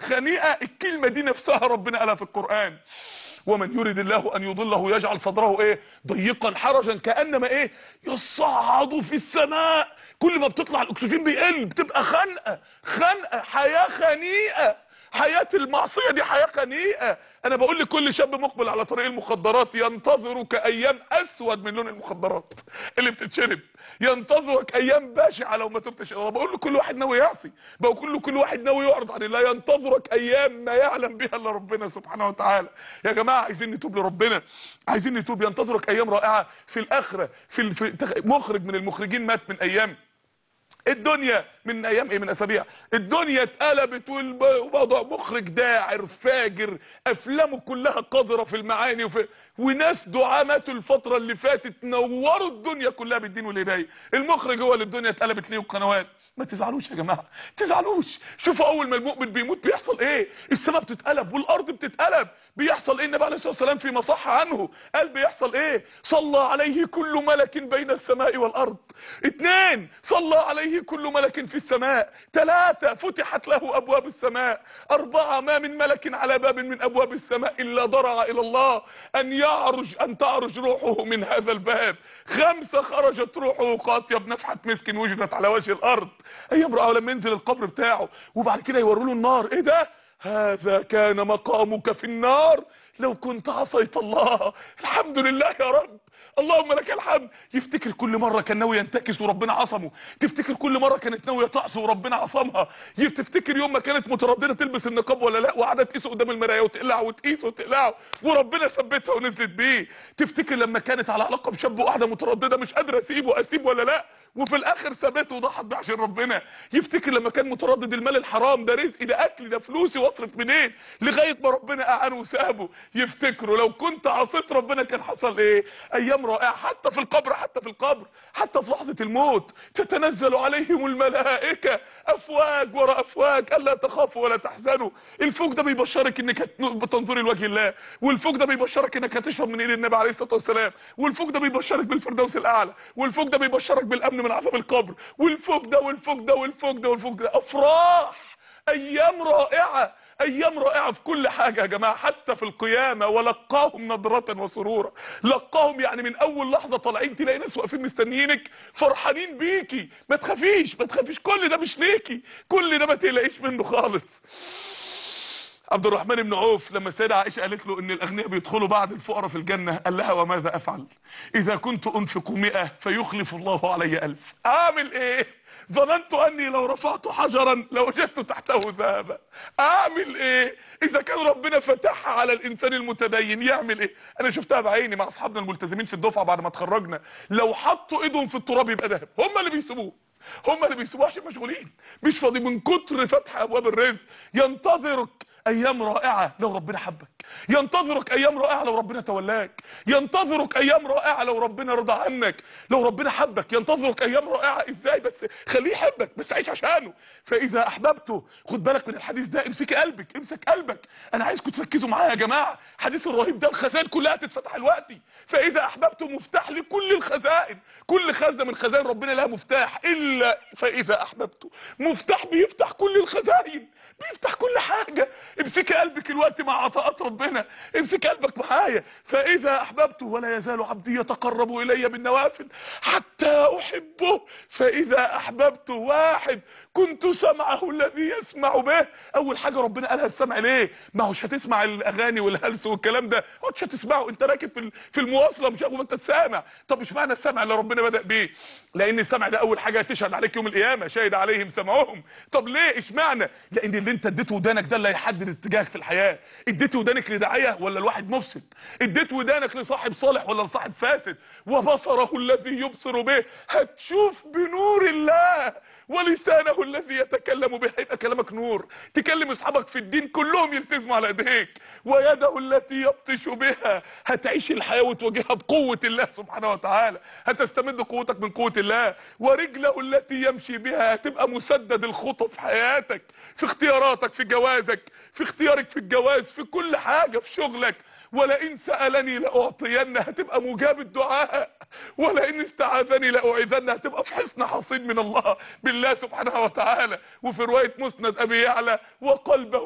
خنيئة خنيئة. الكلمة دي نفسها ربنا قالها في القرآن. ومن يريد الله أن يضله يجعل صدره إيه؟ ضيقا حرجا. كأنما إيه؟ يصعد في السماء. كل ما بتطلع الأكسجين بيقل بتبقى خنقة خنقة حياة خنيئة. حياة المعصية دي حياة خنيئة أنا بقول لكل شاب مقبل على طريق المخدرات ينتظرك أيام أسود من لون المخدرات اللي بتتشرب. ينتظرك أيام بشعة لو ما تبتش. أنا بقول لكل واحد ناوي يعصي. بقول لكل واحد ناوي يعرض عن الله ينتظرك أيام ما يعلم بها إلا ربنا سبحانه وتعالى. يا جماعة عايزين نتوب لربنا. عايزين نتوب. ينتظرك أيام رائعة في الآخرة. في. في مخرج من المخرجين مات من أيام. الدنيا من أيام إيه؟ من أسابيع. الدنيا اتقلبت والموضوع مخرج داعر فاجر أفلامه كلها قذرة في المعاني وفي وناس دعاة ماتوا الفترة اللي فاتت نوروا الدنيا كلها بالدين والهدايه المخرج هو اللي الدنيا اتقلبت ليه القنوات ما تزعلوش يا جماعة تزعلوش. شوفوا أول ما المؤمن بيموت بيحصل إيه؟ السماء بتتقلب والأرض بتتقلب. بيحصل إيه؟ النبي عليه الصلاة والسلام في مصح عنه قال بيحصل إيه؟ صلى عليه كل ملك بين السماء والأرض. اتنين صلى عليه كل ملك في السماء. ثلاثة فتحت له أبواب السماء. اربعة ما من ملك على باب من أبواب السماء إلا ضرع إلى الله. أن يعرج أن تعرج روحه من هذا الباب. خمسة خرجت روحه. قاطية بنفحة مسك وجدت على وجه الأرض. أيام رأى لما ينزل القبر بتاعه. وبعد كده يوروا له النار. إيه ده؟ هذا كان مقامك في النار. لو كنت عصيت الله. الحمد لله يا رب. اللهم لك الحمد. يفتكر كل مرة كان ناوي ينتكس وربنا عصمه؟ تفتكر كل مرة كانت ناوية تعصي وربنا عصمها؟ تفتكر يوم ما كانت مترددة تلبس النقاب ولا لا؟ وقعدت تقيس قدام المراية وتقلع وتقيس وتقلع. وربنا ثبتها ونزلت بيه. تفتكر لما كانت على علاقة بشاب وقاعدة مترددة مش قادرة اسيبه اسيب ولا لا؟ وفي الآخر ثبته وضحت بيه عشان ربنا. يفتكر لما كان متردد المال الحرام ده رزقي ده اكلي ده فلوسي واصرف منين؟ لغاية ما ربنا أعانه وسابه. يفتكروا لو كنت عصيت ربنا كان حصل إيه؟ أيام رائعة حتى في القبر حتى في القبر حتى في لحظة الموت تتنزل عليهم الملائكة أفواج ورا أفواج ألا تخافوا ولا تحزنوا. الفوج ده بيبشرك إنك بتنظري لوجه الله. والفوج ده بيبشرك إنك هتشرب من إيد النبي عليه الصلاة والسلام. والفوج ده بيبشرك بالفردوس الأعلى. والفوج ده بيبشرك بالأمن من عذاب القبر. والفوج ده والفوج ده والفوج ده والفوج ده. أفراح! أيام رائعة! أيام رائعة في كل حاجة يا جماعة حتى في القيامة ولقاهم نضره وسرورا لقاهم يعني من أول لحظة طالعين تلاقي ناس واقفين مستنيينك فرحانين بيكي. ما تخافيش ما تخافيش كل ده مش ليكي. كل ده ما تقلقيش منه خالص. عبد الرحمن بن عوف لما السيده عائشة قالت له إن الأغنياء بيدخلوا بعد الفقراء في الجنة قال لها وماذا أفعل؟ إذا كنت أنفق 100 فيخلف الله علي ألف. أعمل إيه؟ ظننت أني لو رفعت حجرا لوجدت تحته ذهبا. أعمل إيه؟ إذا كان ربنا فتحها على الإنسان المتدين يعمل إيه؟ أنا شفتها بعيني مع أصحابنا الملتزمين في الدفعة بعد ما اتخرجنا. لو حطوا إيدهم في التراب يبقى ذهب. هم اللي بيسيبوه. هم اللي بيسيبوه عشان مشغولين. مش فاضي من كتر فتح أبواب الرزق. ينتظرك أيام رائعة لو ربنا حبك. ينتظرك أيام رائعة لو ربنا تولاك. ينتظرك أيام رائعة لو ربنا رضى عنك. لو ربنا حبك. ينتظرك أيام رائعة. إزاي؟ بس خليه يحبك. بس عيش عشانه. فإذا أحببته خد بالك من الحديث ده. امسك قلبك. امسك قلبك. أنا عايزكم تركزوا معايا يا جماعة. حديث الرهيب ده الخزائن كلها تتفتح دلوقتي. فإذا أحببته مفتاح لكل الخزائن. كل خزنة من خزائن ربنا لها مفتاح إلا فإذا أحببته. مفتاح بيفتح كل الخزائن. بيفتح كل حاجة امسك قلبك الوقت مع عطاءات ربنا. امسك قلبك معايا. فإذا احببته ولا يزال عبدي يتقرب إلي بالنوافل حتى أحبه. فإذا احببته واحد كنت سمعه الذي يسمع به. أول حاجة ربنا قالها السمع ليه؟ ما هوش هتسمع الأغاني والهلس والكلام ده. مش هتسمعه. أنت راكب في المواصلة مش هو أنت سامع طب مش معنى السمع اللي ربنا بدأ بيه؟ لأن السمع ده أول حاجة تشهد عليك يوم القيامة. شاهد عليهم سمعهم. طب ليه؟ اشمعنى لأن اللي أنت اديته ودانك ده اللي هيحدد اتجاهك في الحياة. اديت ودانك لداعية ولا الواحد مفسد؟ اديت ودانك لصاحب صالح ولا لصاحب فاسد؟ وبصره الذي يبصر به. هتشوف بنور الله ولسانه الذي يتكلم به. هيبقى كلامك نور. تكلم اصحابك في الدين كلهم يلتزموا على ايديك. ويده التي يبطش بها. هتعيش الحياة وتواجهها بقوة الله سبحانه وتعالى. هتستمد قوتك من قوة الله. ورجله التي يمشي بها هتبقى مسدد الخطى في حياتك في اختياراتك في جوازك في اختيارك في الجواز في كل حاجة في شغلك. ولئن سألني لأعطين هتبقى مجاب الدعاء. ولئن استعاذني لأعيذن هتبقى في حسن حصين من الله بالله سبحانه وتعالى. وفي رواية مسند أبي يعلى وقلبه